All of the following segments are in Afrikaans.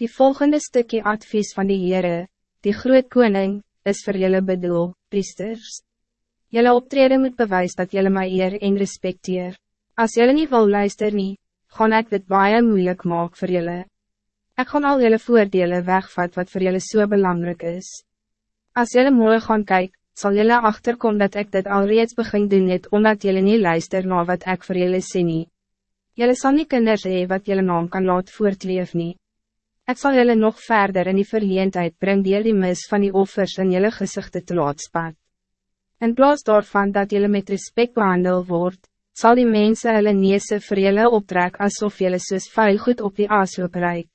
Die volgende stukje advies van die Heere, die groot koning, is voor jullie bedoel, priesters. Jullie optreden moet bewijs dat jullie mij eer en respecteer. Als jullie niet wil luister nie, gaan ik dit baie moeilijk maak voor jullie. Ik gaan al jullie voordelen wegvat wat voor jullie zo so belangrijk is. Als jullie mooi gaan kijken, zal jullie achterkomen dat ik dit al reeds begin doen het omdat jullie niet luister naar wat ik voor jullie sê nie. Jullie zal niet kinders hee wat jullie naam kan laat voortleef nie. Ik zal jullie nog verder in die verleendheid brengen die die mis van die offers in jullie gezichten te laat spat. In plaats daarvan dat jullie met respect behandeld wordt, zal die mensen hulle neese vir jullie optrek alsof jullie soos vuil goed op die aasloop reik.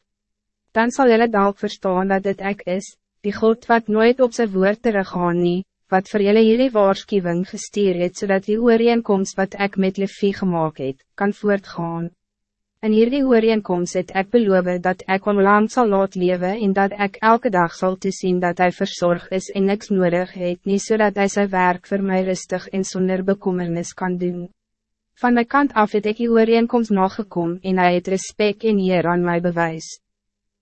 Dan zal jullie dalk verstaan dat dit ek is, die God wat nooit op zijn woord teruggaan nie, wat voor jullie jullie waarschuwing gestuur het, zodat die ooreenkomst wat ik met Levi gemaakt het, kan voortgaan. En hierdie ooreenkomst het ek beloof dat ik onlang zal laat leven en dat ik elke dag zal te zien dat hij verzorgd is en niks nodig het, niet zodat hij zijn werk voor mij rustig en zonder bekommernis kan doen. Van mijn kant af het ik die ooreenkomst nagekom en hij het respect en eer aan mij bewijs.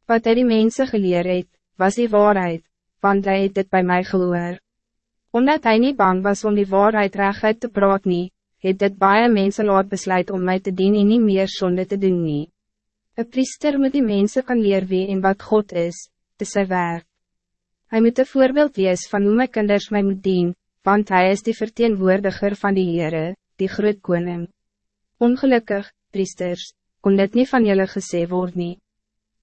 Wat hij die mensen geleerd het, was die waarheid, want hij het dit bij mij gehoor. Omdat hij niet bang was om die waarheid recht te praat nie, het dit baie mense laat besluit om mij te dienen en nie meer sonde te doen nie. Een priester moet die mensen kan leer wie en wat God is, te sy werk. Hij moet een voorbeeld wees van hoe my kinders mij moet dien, want hij is die verteenwoordiger van die Heere, die groot koning. Ongelukkig, priesters, kon dit niet van jullie gesê word nie.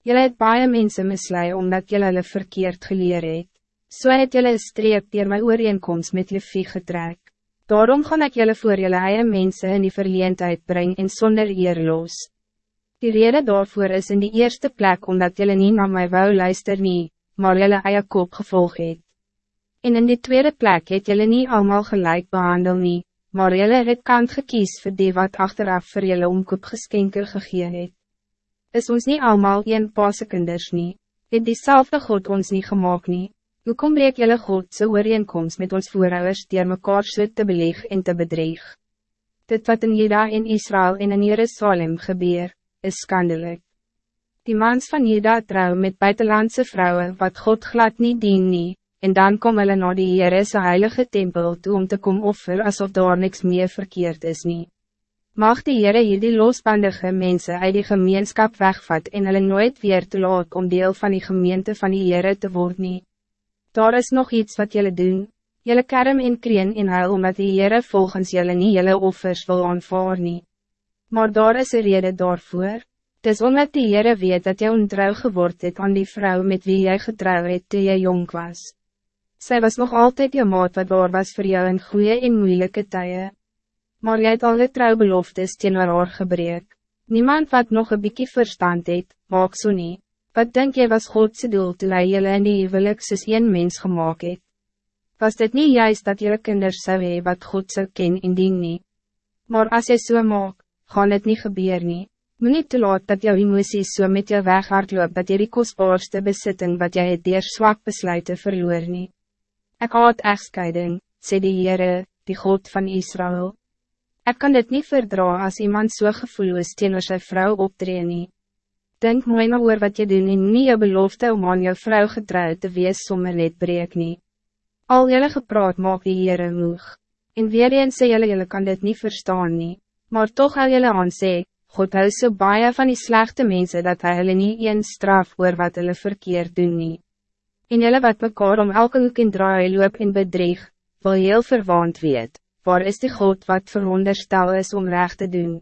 Julle het baie mense mislui omdat julle hulle verkeerd geleer het. So het julle een streep dier my ooreenkomst met Levi getrek. Daarom gaan ik julle voor julle eie mense in die verleendheid brengen en zonder eer los. Die rede daarvoor is in die eerste plek omdat julle niet naar my wou luister nie, maar julle eie kop gevolg het. En in die tweede plek het julle niet allemaal gelijk behandel nie, maar julle het kant gekies vir die wat achteraf vir julle omkoop geskenker gegee het. Is ons niet allemaal een paase kinders nie, het diezelfde God ons niet gemaakt nie. Hoe kom breek jylle Godse ooreenkomst met ons voorouders dier mekaar so te beleeg en te bedreig? Dit wat in Juda en Israël en in Jerusalem gebeur, is skandelijk. Die mans van Juda trouw met buitenlandse vrouwen wat God glad niet dien nie, en dan kom hulle na die Heerese heilige tempel toe om te kom offer alsof daar niks meer verkeerd is nie. Mag die Heere hier die losbandige mensen uit die gemeenschap wegvat en hulle nooit weer te laat om deel van die gemeente van die Heere te worden. nie. Daar is nog iets wat jullie doen. Jullie kerm en kreen in huil omdat die Heere volgens jullie niet jullie offers wil aanvaar nie. Maar daar is een reden daarvoor. Het is omdat die Heere weet dat jy ontrouw geword het aan die vrouw met wie jij getrouw het toe jy jong was. Zij was nog altijd je maat wat waar was voor jou in goede en moeilijke tijden. Maar jy het alle trouwbeloftes teen haar gebreek. Niemand wat nog een bykie verstand het, maak so nie. Wat denk je was Godse doel toe hy jylle in die huwelik soos een mens gemaakt het? Was dit niet juist dat jullie kinders zou hee wat God zou ken en dien nie? Maar als jy so maak, gaan het niet gebeur nie. Moet niet te laat dat jou emoties so met jou weghard loop dat jy die kostbaarste besitting wat jy het dier zwak besluiten verloor nie. Ek haat echtscheiding, sê die Heere, die God van Israël. Ik kan dit niet verdragen als iemand so gevoelloos teenoor sy vrou optree nie. Denk mooi na oor wat je doen en nie jou belofte om aan jou vrou getrouw te wees sommer net breek nie. Al jylle gepraat maak die Heere moeg. En weer eens sê jylle jylle kan dit niet verstaan nie. Maar toch al jylle aan sê, God hou so baie van die slechte mensen dat hy hulle nie een straf oor wat hulle verkeerd doen nie. En jylle wat mekaar om elke hoek en draai loop en bedreig, wil heel verwaand weet, waar is die God wat veronderstel is om recht te doen?